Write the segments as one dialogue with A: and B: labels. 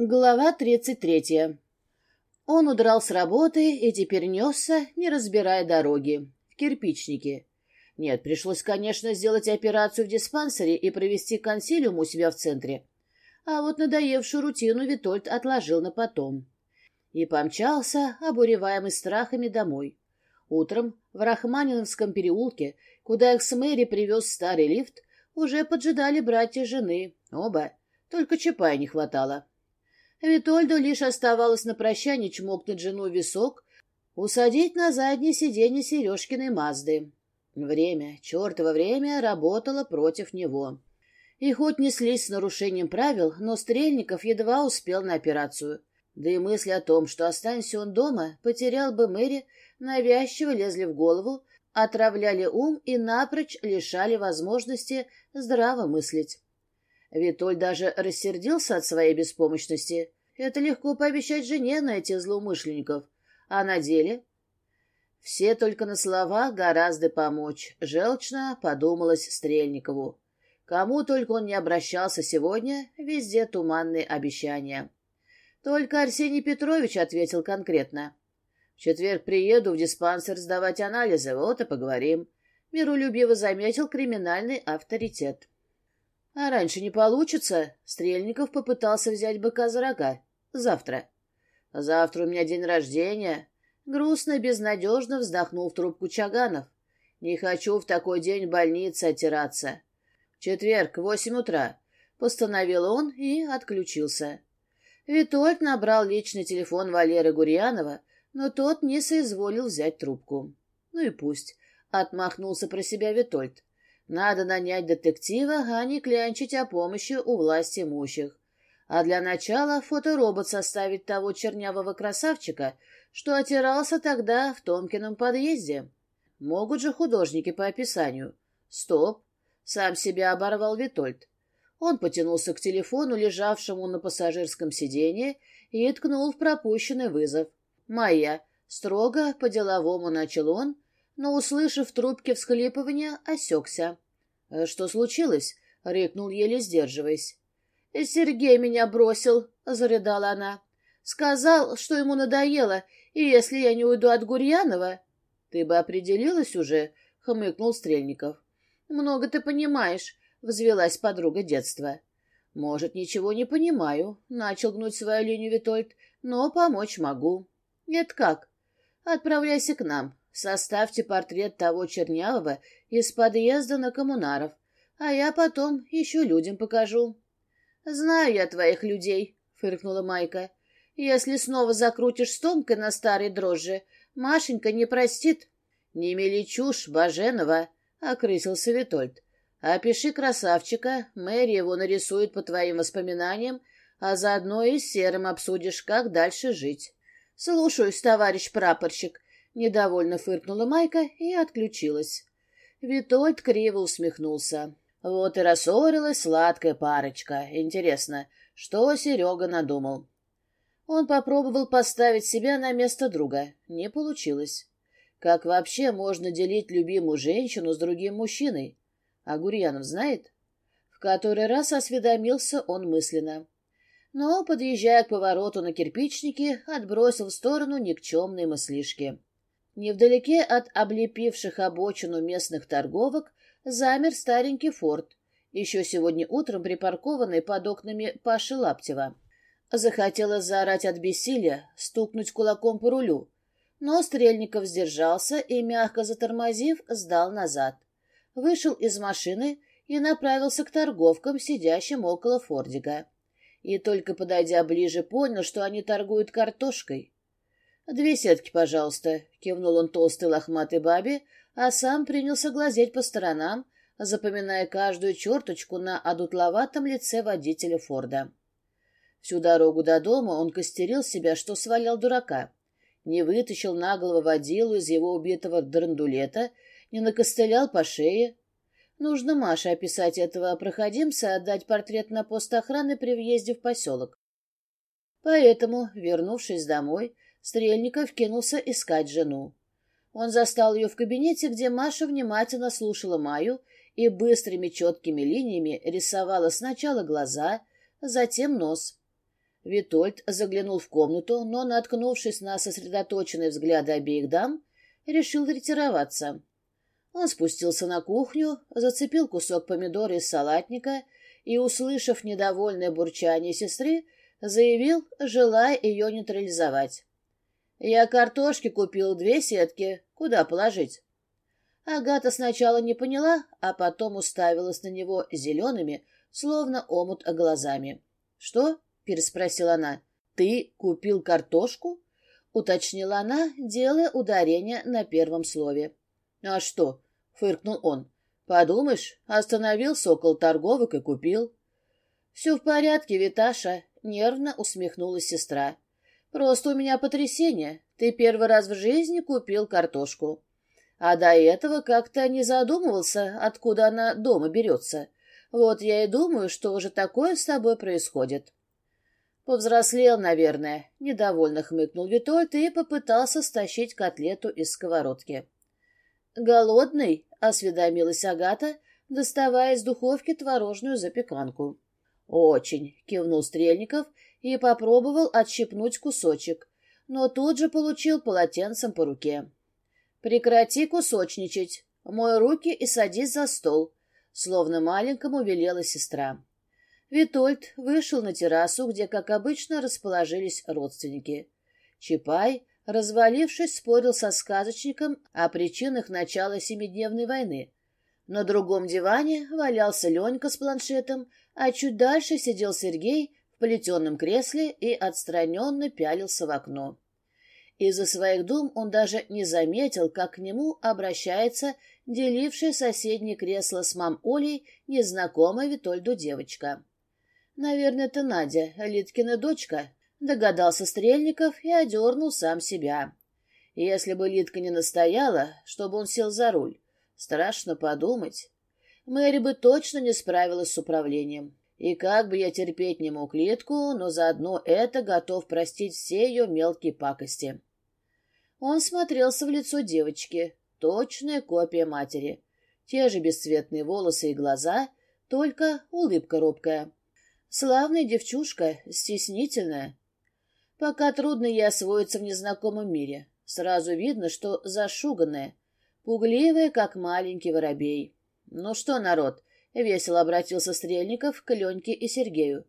A: Глава 33. Он удрал с работы и теперь несся, не разбирая дороги, в кирпичнике. Нет, пришлось, конечно, сделать операцию в диспансере и провести консилиум у себя в центре. А вот надоевшую рутину Витольд отложил на потом. И помчался, обуреваемый страхами, домой. Утром в Рахманиновском переулке, куда их с Мэри привез старый лифт, уже поджидали братья жены, оба. Только Чапая не хватало. А Витольду лишь оставалось на прощание чмокнуть жену в висок, усадить на заднее сиденье Сережкиной Мазды. Время, чертово время, работало против него. И хоть неслись с нарушением правил, но Стрельников едва успел на операцию. Да и мысли о том, что останься он дома, потерял бы Мэри, навязчиво лезли в голову, отравляли ум и напрочь лишали возможности здраво мыслить. Витоль даже рассердился от своей беспомощности. Это легко пообещать жене на этих злоумышленников. А на деле? Все только на слова гораздо помочь, желчно подумалось Стрельникову. Кому только он не обращался сегодня, везде туманные обещания. Только Арсений Петрович ответил конкретно. «В четверг приеду в диспансер сдавать анализы, вот и поговорим». Миролюбиво заметил криминальный авторитет. А раньше не получится. Стрельников попытался взять быка за рога. Завтра. Завтра у меня день рождения. Грустно и безнадежно вздохнул в трубку Чаганов. Не хочу в такой день в больнице отираться. четверг, восемь утра. Постановил он и отключился. Витольд набрал личный телефон Валеры Гурьянова, но тот не соизволил взять трубку. Ну и пусть. Отмахнулся про себя Витольд. Надо нанять детектива, а не клянчить о помощи у власти имущих. А для начала фоторобот составить того чернявого красавчика, что отирался тогда в Томкином подъезде. Могут же художники по описанию. Стоп! Сам себя оборвал Витольд. Он потянулся к телефону, лежавшему на пассажирском сиденье, и ткнул в пропущенный вызов. «Майя!» Строго, по-деловому начал он, но, услышав трубки всхлипывания, осекся. «Э, «Что случилось?» — рыкнул, еле сдерживаясь. «Сергей меня бросил», — зарыдала она. «Сказал, что ему надоело, и если я не уйду от Гурьянова...» «Ты бы определилась уже?» — хмыкнул Стрельников. «Много ты понимаешь», — взвелась подруга детства. «Может, ничего не понимаю», — начал гнуть свою линию Витольд, — «но помочь могу». «Нет как. Отправляйся к нам составьте портрет того Чернявого из подъезда на коммунаров, а я потом еще людям покажу». «Знаю я твоих людей», — фыркнула Майка. «Если снова закрутишь с на старой дрожжи, Машенька не простит». «Не мели чушь, Баженова», — окрысился Витольд. «Опиши красавчика, Мэри его нарисует по твоим воспоминаниям, а заодно и с Серым обсудишь, как дальше жить». «Слушаюсь, товарищ прапорщик», Недовольно фыркнула Майка и отключилась. Витольд криво усмехнулся. Вот и рассорилась сладкая парочка. Интересно, что Серега надумал? Он попробовал поставить себя на место друга. Не получилось. Как вообще можно делить любимую женщину с другим мужчиной? А Гурьянов знает? В который раз осведомился он мысленно. Но, подъезжая к повороту на кирпичнике, отбросил в сторону никчемные мыслишки. Невдалеке от облепивших обочину местных торговок замер старенький форт, еще сегодня утром припаркованный под окнами Паши Лаптева. Захотелось заорать от бессилия, стукнуть кулаком по рулю, но Стрельников сдержался и, мягко затормозив, сдал назад. Вышел из машины и направился к торговкам, сидящим около фордика. И только подойдя ближе, понял, что они торгуют картошкой. «Две сетки, пожалуйста», — кивнул он толстой лохматой бабе, а сам принялся глазеть по сторонам, запоминая каждую черточку на одутловатом лице водителя Форда. Всю дорогу до дома он костерил себя, что свалял дурака. Не вытащил наглого водилу из его убитого драндулета, не накостылял по шее. Нужно Маше описать этого проходимца, отдать портрет на пост охраны при въезде в поселок. Поэтому, вернувшись домой, Стрельников кинулся искать жену. Он застал ее в кабинете, где Маша внимательно слушала Маю и быстрыми четкими линиями рисовала сначала глаза, затем нос. Витольд заглянул в комнату, но, наткнувшись на сосредоточенные взгляды обеих дам, решил ретироваться. Он спустился на кухню, зацепил кусок помидора из салатника и, услышав недовольное бурчание сестры, заявил, желая ее нейтрализовать. «Я картошки купил две сетки. Куда положить?» Агата сначала не поняла, а потом уставилась на него зелеными, словно омут глазами. «Что?» — переспросила она. «Ты купил картошку?» — уточнила она, делая ударение на первом слове. «А что?» — фыркнул он. «Подумаешь, остановился около торговок и купил». «Все в порядке, Виташа», — нервно усмехнулась сестра. Просто у меня потрясение. Ты первый раз в жизни купил картошку. А до этого как-то не задумывался, откуда она дома берется. Вот я и думаю, что уже такое с тобой происходит. Повзрослел, наверное, недовольно хмыкнул Витольд и попытался стащить котлету из сковородки. «Голодный?» — осведомилась Агата, доставая из духовки творожную запеканку. «Очень!» — кивнул Стрельников — и попробовал отщипнуть кусочек, но тут же получил полотенцем по руке. «Прекрати кусочничать, мой руки и садись за стол», — словно маленькому велела сестра. Витольд вышел на террасу, где, как обычно, расположились родственники. Чапай, развалившись, спорил со сказочником о причинах начала Семидневной войны. На другом диване валялся Ленька с планшетом, а чуть дальше сидел Сергей в плетеном кресле и отстраненно пялился в окно. Из-за своих дум он даже не заметил, как к нему обращается делившая соседнее кресло с мам Олей незнакомая Витольду девочка. «Наверное, это Надя, Литкина дочка», — догадался Стрельников и одернул сам себя. Если бы Литка не настояла, чтобы он сел за руль, страшно подумать. Мэри бы точно не справилась с управлением. И как бы я терпеть не мог Литку, но заодно это готов простить все ее мелкие пакости. Он смотрелся в лицо девочки, точная копия матери. Те же бесцветные волосы и глаза, только улыбка робкая. Славная девчушка, стеснительная. Пока трудно ей освоиться в незнакомом мире. Сразу видно, что зашуганная, пугливая, как маленький воробей. Ну что, народ, Весело обратился Стрельников к Леньке и Сергею.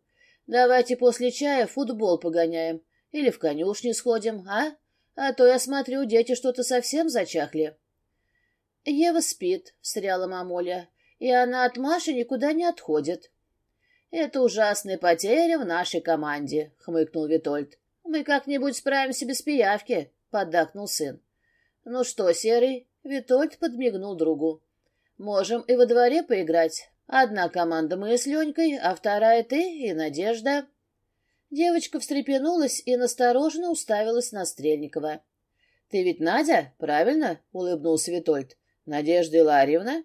A: «Давайте после чая футбол погоняем. Или в конюшни сходим, а? А то я смотрю, дети что-то совсем зачахли». «Ева спит», — встряла мамуля, — «и она от Маши никуда не отходит». «Это ужасная потеря в нашей команде», — хмыкнул Витольд. «Мы как-нибудь справимся без пиявки», — поддакнул сын. «Ну что, Серый?» — Витольд подмигнул другу. «Можем и во дворе поиграть, Одна команда мы с Ленькой, а вторая ты и Надежда. Девочка встрепенулась и настороженно уставилась на Стрельникова. — Ты ведь Надя, правильно? — улыбнулся Витольд. — Надежда Иларьевна?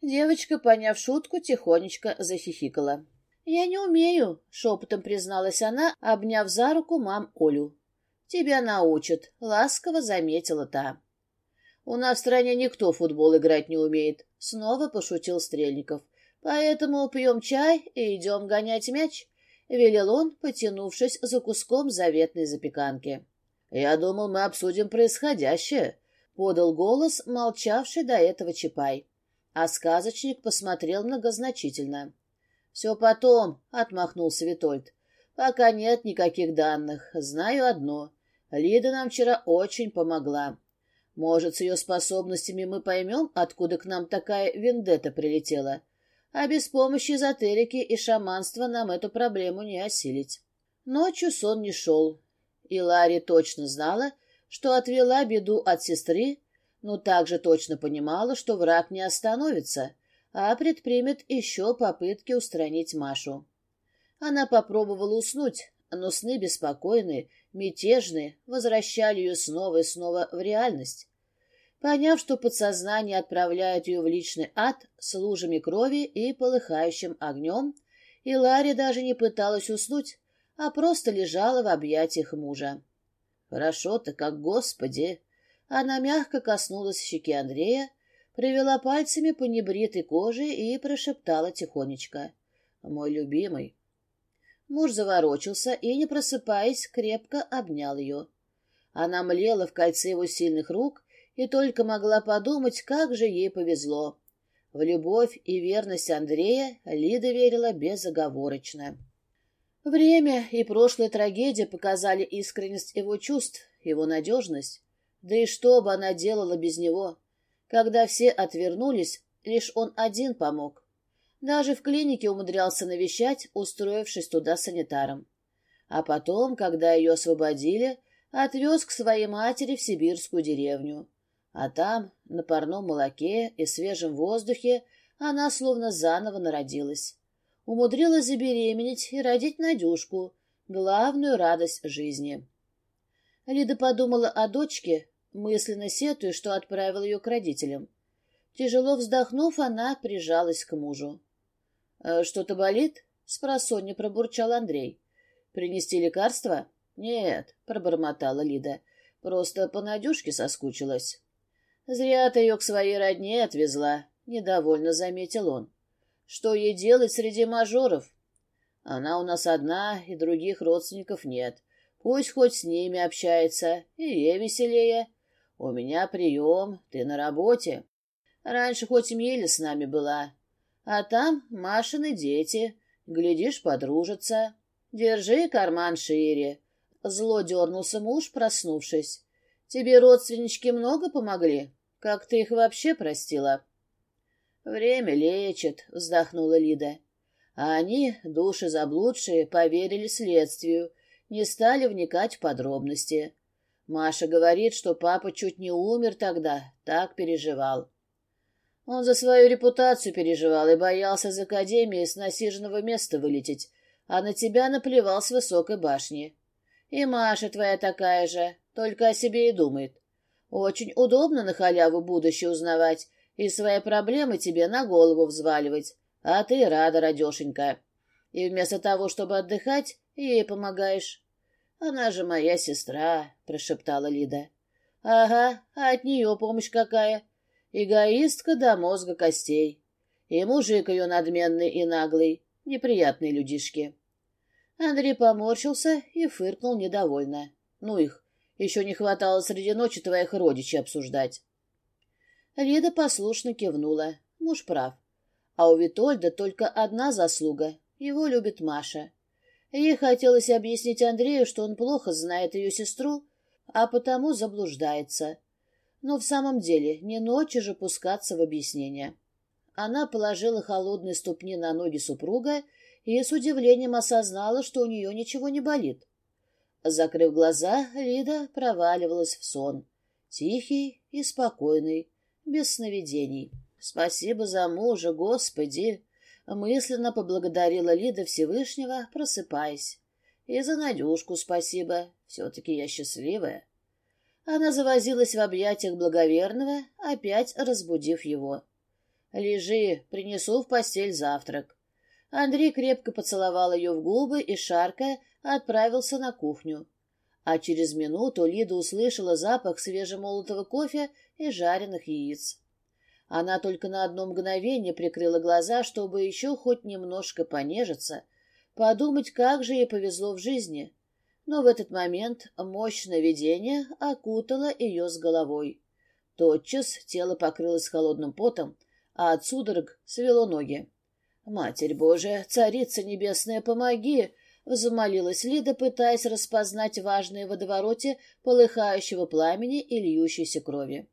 A: Девочка, поняв шутку, тихонечко захихикала. — Я не умею, — шепотом призналась она, обняв за руку мам Олю. — Тебя научат, — ласково заметила та. — У нас в стране никто футбол играть не умеет, — снова пошутил Стрельников поэтому пьем чай и идем гонять мяч», — велел он, потянувшись за куском заветной запеканки. «Я думал, мы обсудим происходящее», — подал голос, молчавший до этого Чапай. А сказочник посмотрел многозначительно. «Все потом», — отмахнулся Витольд. «Пока нет никаких данных. Знаю одно. Лида нам вчера очень помогла. Может, с ее способностями мы поймем, откуда к нам такая вендетта прилетела. А без помощи эзотерики и шаманства нам эту проблему не осилить». Ночью сон не шел. И Ларри точно знала, что отвела беду от сестры, но также точно понимала, что враг не остановится — а предпримет еще попытки устранить Машу. Она попробовала уснуть, но сны беспокойные, мятежные, возвращали ее снова и снова в реальность. поняв, что подсознание отправляет ее в личный ад с лужами крови и полыхающим огнем, и Ларри даже не пыталась уснуть, а просто лежала в объятиях мужа. «Хорошо-то, как Господи!» Она мягко коснулась щеки Андрея, привела пальцами по небритой коже и прошептала тихонечко. «Мой любимый!» Муж заворочился и, не просыпаясь, крепко обнял ее. Она млела в кольце его сильных рук и только могла подумать, как же ей повезло. В любовь и верность Андрея Лида верила безоговорочно. Время и прошлая трагедия показали искренность его чувств, его надежность. Да и что бы она делала без него? Когда все отвернулись, лишь он один помог. Даже в клинике умудрялся навещать, устроившись туда санитаром. А потом, когда ее освободили, отвез к своей матери в сибирскую деревню. А там, на парном молоке и свежем воздухе, она словно заново народилась. Умудрилась забеременеть и родить Надюшку, главную радость жизни. Лида подумала о дочке, мысленно сетуя, что отправила ее к родителям. Тяжело вздохнув, она прижалась к мужу. «Э, — Что-то болит? — спросонья пробурчал Андрей. — Принести лекарство? — Нет, — пробормотала Лида. — Просто по Надюшке соскучилась. «Зря ты ее к своей родне отвезла», — недовольно заметил он. «Что ей делать среди мажоров? Она у нас одна, и других родственников нет. Пусть хоть с ними общается, и ей веселее. У меня прием, ты на работе. Раньше хоть Миля с нами была, а там Машины дети. Глядишь, подружатся. Держи карман шире». Зло дернулся муж, проснувшись. «Тебе родственнички много помогли?» Как ты их вообще простила? Время лечит, вздохнула Лида. А они, души заблудшие, поверили следствию, не стали вникать в подробности. Маша говорит, что папа чуть не умер тогда, так переживал. Он за свою репутацию переживал и боялся из академии с насиженного места вылететь, а на тебя наплевал с высокой башни. И Маша твоя такая же, только о себе и думает. Очень удобно на халяву будущее узнавать и свои проблемы тебе на голову взваливать. А ты рада, радешенька. И вместо того, чтобы отдыхать, ей помогаешь. Она же моя сестра, — прошептала Лида. Ага, а от нее помощь какая. Эгоистка до мозга костей. И мужик ее надменный и наглый. Неприятные людишки. Андрей поморщился и фыркнул недовольно. Ну их, еще не хватало среди ночи твоих родичей обсуждать. Леда послушно кивнула. Муж прав. А у Витольда только одна заслуга. Его любит Маша. Ей хотелось объяснить Андрею, что он плохо знает ее сестру, а потому заблуждается. Но в самом деле не ночи же пускаться в объяснение. Она положила холодные ступни на ноги супруга и с удивлением осознала, что у нее ничего не болит. Закрыв глаза, Лида проваливалась в сон. Тихий и спокойный, без сновидений. «Спасибо за мужа, Господи!» Мысленно поблагодарила Лида Всевышнего, просыпаясь. «И за Надюшку спасибо. Все-таки я счастливая». Она завозилась в объятиях благоверного, опять разбудив его. «Лежи, принесу в постель завтрак». Андрей крепко поцеловал ее в губы и, шаркая, а отправился на кухню. А через минуту Лида услышала запах свежемолотого кофе и жареных яиц. Она только на одно мгновение прикрыла глаза, чтобы еще хоть немножко понежиться, подумать, как же ей повезло в жизни. Но в этот момент мощное видение окутало ее с головой. Тотчас тело покрылось холодным потом, а от судорог свело ноги. «Матерь Божия, Царица Небесная, помоги!» Взмолилась Лида, пытаясь распознать важные в водовороте полыхающего пламени и льющейся крови.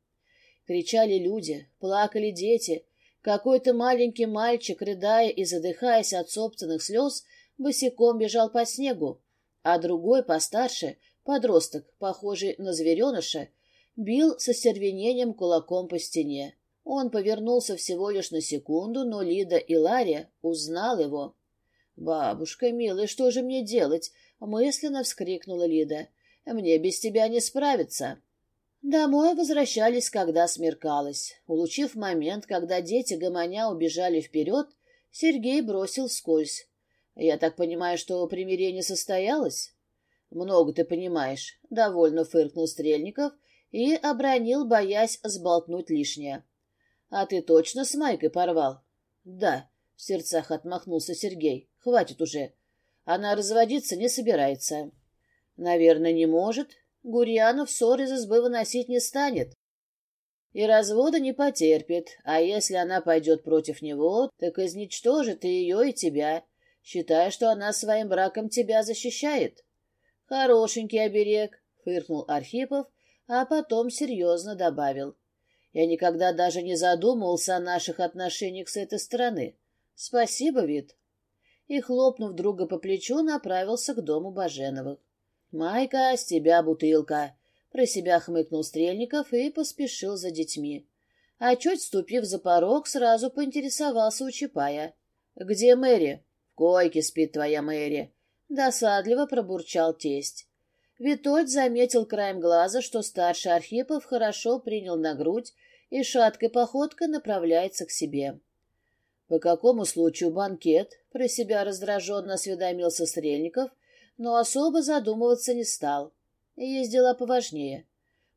A: Кричали люди, плакали дети. Какой-то маленький мальчик, рыдая и задыхаясь от собственных слез, босиком бежал по снегу, а другой, постарше, подросток, похожий на звереныша, бил со стервенением кулаком по стене. Он повернулся всего лишь на секунду, но Лида и Лария узнал его. «Бабушка, милая, что же мне делать?» — мысленно вскрикнула Лида. «Э, «Мне без тебя не справиться». Домой возвращались, когда смеркалось. Улучив момент, когда дети гомоня убежали вперед, Сергей бросил скользь. «Я так понимаю, что примирение состоялось?» «Много ты понимаешь», — довольно фыркнул Стрельников и обронил, боясь сболтнуть лишнее. «А ты точно с Майкой порвал?» «Да», — в сердцах отмахнулся Сергей. Хватит уже. Она разводиться не собирается. Наверное, не может. Гурьянов ссор из избы выносить не станет. И развода не потерпит, а если она пойдет против него, так изничтожит и ее, и тебя, считая, что она своим браком тебя защищает. Хорошенький оберег, — фыркнул Архипов, а потом серьезно добавил. Я никогда даже не задумывался о наших отношениях с этой стороны. Спасибо, Вит и, хлопнув друга по плечу, направился к дому Баженовых. «Майка, с тебя бутылка!» Про себя хмыкнул Стрельников и поспешил за детьми. А чуть ступив за порог, сразу поинтересовался у Чапая. «Где Мэри?» «В койке спит твоя Мэри!» Досадливо пробурчал тесть. Витольд заметил краем глаза, что старший Архипов хорошо принял на грудь и шаткой походкой направляется к себе. По какому случаю банкет? Про себя раздраженно осведомился Стрельников, но особо задумываться не стал. Есть дела поважнее.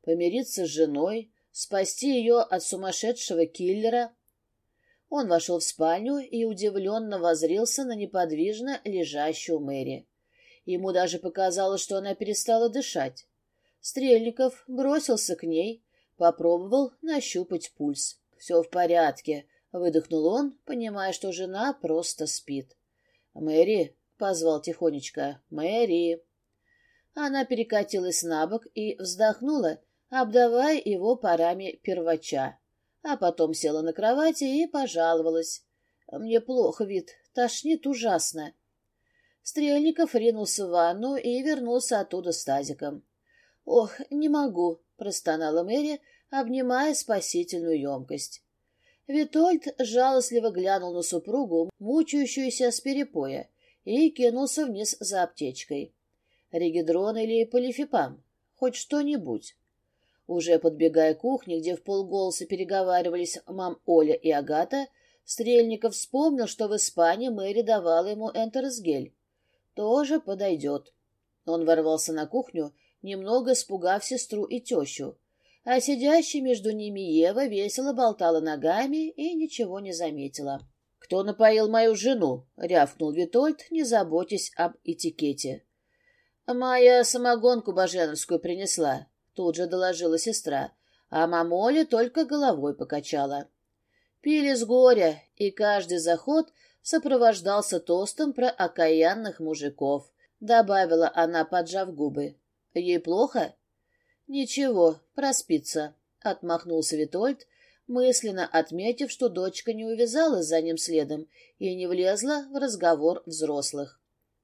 A: Помириться с женой, спасти ее от сумасшедшего киллера. Он вошел в спальню и удивленно возрился на неподвижно лежащую Мэри. Ему даже показалось, что она перестала дышать. Стрельников бросился к ней, попробовал нащупать пульс. «Все в порядке», выдохнул он, понимая, что жена просто спит. «Мэри!» — позвал тихонечко. «Мэри!» Она перекатилась на бок и вздохнула, обдавая его парами первача. А потом села на кровати и пожаловалась. «Мне плохо, вид, тошнит ужасно». Стрельников ринулся в ванну и вернулся оттуда с тазиком. «Ох, не могу!» — простонала Мэри, обнимая спасительную емкость. Витольд жалостливо глянул на супругу, мучающуюся с перепоя, и кинулся вниз за аптечкой. Регидрон или полифепам? Хоть что-нибудь. Уже подбегая к кухне, где в полголоса переговаривались мам Оля и Агата, Стрельников вспомнил, что в Испании Мэри давала ему энтерсгель. «Тоже подойдет». Он ворвался на кухню, немного испугав сестру и тещу. А сидящая между ними Ева весело болтала ногами и ничего не заметила. «Кто напоил мою жену?» — рявкнул Витольд, не заботясь об этикете. «Майя самогонку баженовскую принесла», — тут же доложила сестра, а мамоля только головой покачала. Пили с горя, и каждый заход сопровождался тостом про окаянных мужиков, добавила она, поджав губы. «Ей плохо?» «Ничего, проспится», — отмахнулся Витольд, мысленно отметив, что дочка не увязалась за ним следом и не влезла в разговор взрослых.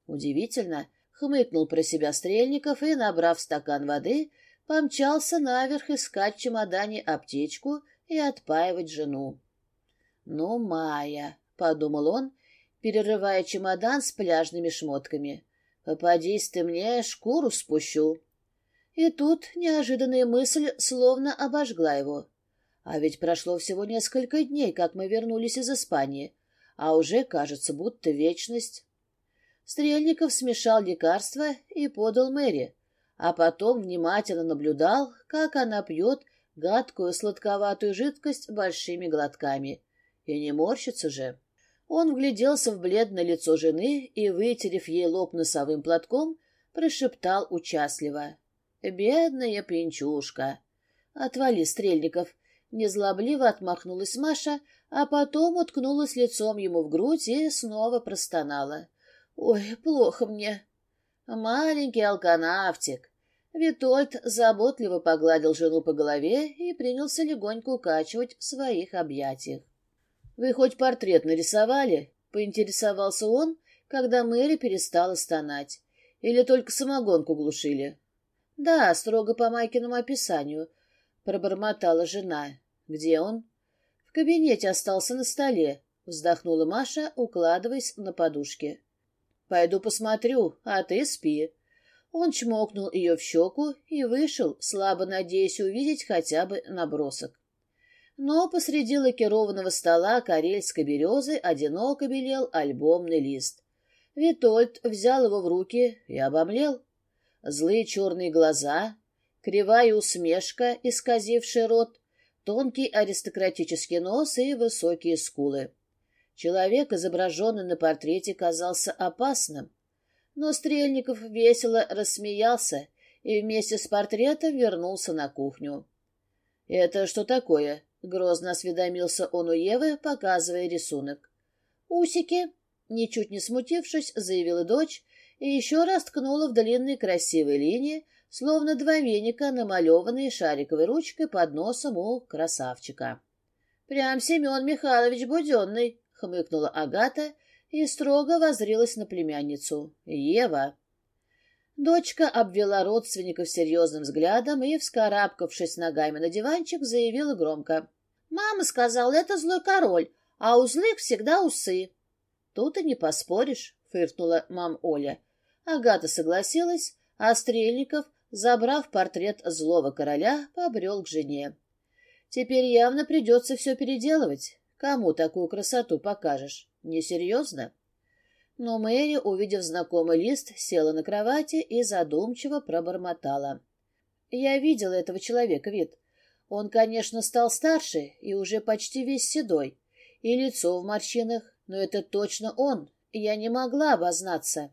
A: Удивительно, хмыкнул про себя Стрельников и, набрав стакан воды, помчался наверх искать в чемодане аптечку и отпаивать жену. «Ну, Майя», — подумал он, перерывая чемодан с пляжными шмотками, — «попадись ты мне, шкуру спущу». И тут неожиданная мысль словно обожгла его. А ведь прошло всего несколько дней, как мы вернулись из Испании, а уже, кажется, будто вечность. Стрельников смешал лекарство и подал Мэри, а потом внимательно наблюдал, как она пьет гадкую сладковатую жидкость большими глотками. И не морщится же. Он вгляделся в бледное лицо жены и, вытерев ей лоб носовым платком, прошептал участливо. «Бедная пинчушка!» «Отвали, Стрельников!» Незлобливо отмахнулась Маша, а потом уткнулась лицом ему в грудь и снова простонала. «Ой, плохо мне!» «Маленький алканавтик!» Витольд заботливо погладил жену по голове и принялся легонько укачивать в своих объятиях. «Вы хоть портрет нарисовали?» — поинтересовался он, когда Мэри перестала стонать. «Или только самогонку глушили?» «Да, строго по Майкиному описанию», — пробормотала жена. «Где он?» «В кабинете остался на столе», — вздохнула Маша, укладываясь на подушке. Пойду посмотрю, а ты спи. Он чмокнул ее в щеку и вышел, слабо надеясь увидеть хотя бы набросок. Но посреди лакированного стола карельской березы одиноко белел альбомный лист. Витольд взял его в руки и обомлел. Злые черные глаза, кривая усмешка, исказившая рот, тонкий аристократический нос и высокие скулы. Человек, изображенный на портрете, казался опасным. Но Стрельников весело рассмеялся и вместе с портретом вернулся на кухню. «Это что такое?» — грозно осведомился он у Евы, показывая рисунок. «Усики», — ничуть не смутившись, заявила дочь и еще раз ткнула в длинной красивые линии, словно двойменника, намалеванные шариковой ручкой под носом у красавчика. «Прям Семен Михайлович Буденный!» — хмыкнула Агата и строго возрилась на племянницу. «Ева!» Дочка обвела родственников серьезным взглядом и, вскарабкавшись ногами на диванчик, заявила громко. «Мама сказала, это злой король, а у злых всегда усы». «Тут и не поспоришь», — фыркнула мам Оля. Агата согласилась, а Стрельников, забрав портрет злого короля, побрел к жене. Теперь явно придется все переделывать. Кому такую красоту покажешь? Несерьезно? Но Мэри, увидев знакомый лист, села на кровати и задумчиво пробормотала. Я видела этого человека вид. Он, конечно, стал старше и уже почти весь седой, и лицо в морщинах, но это точно он, я не могла обознаться.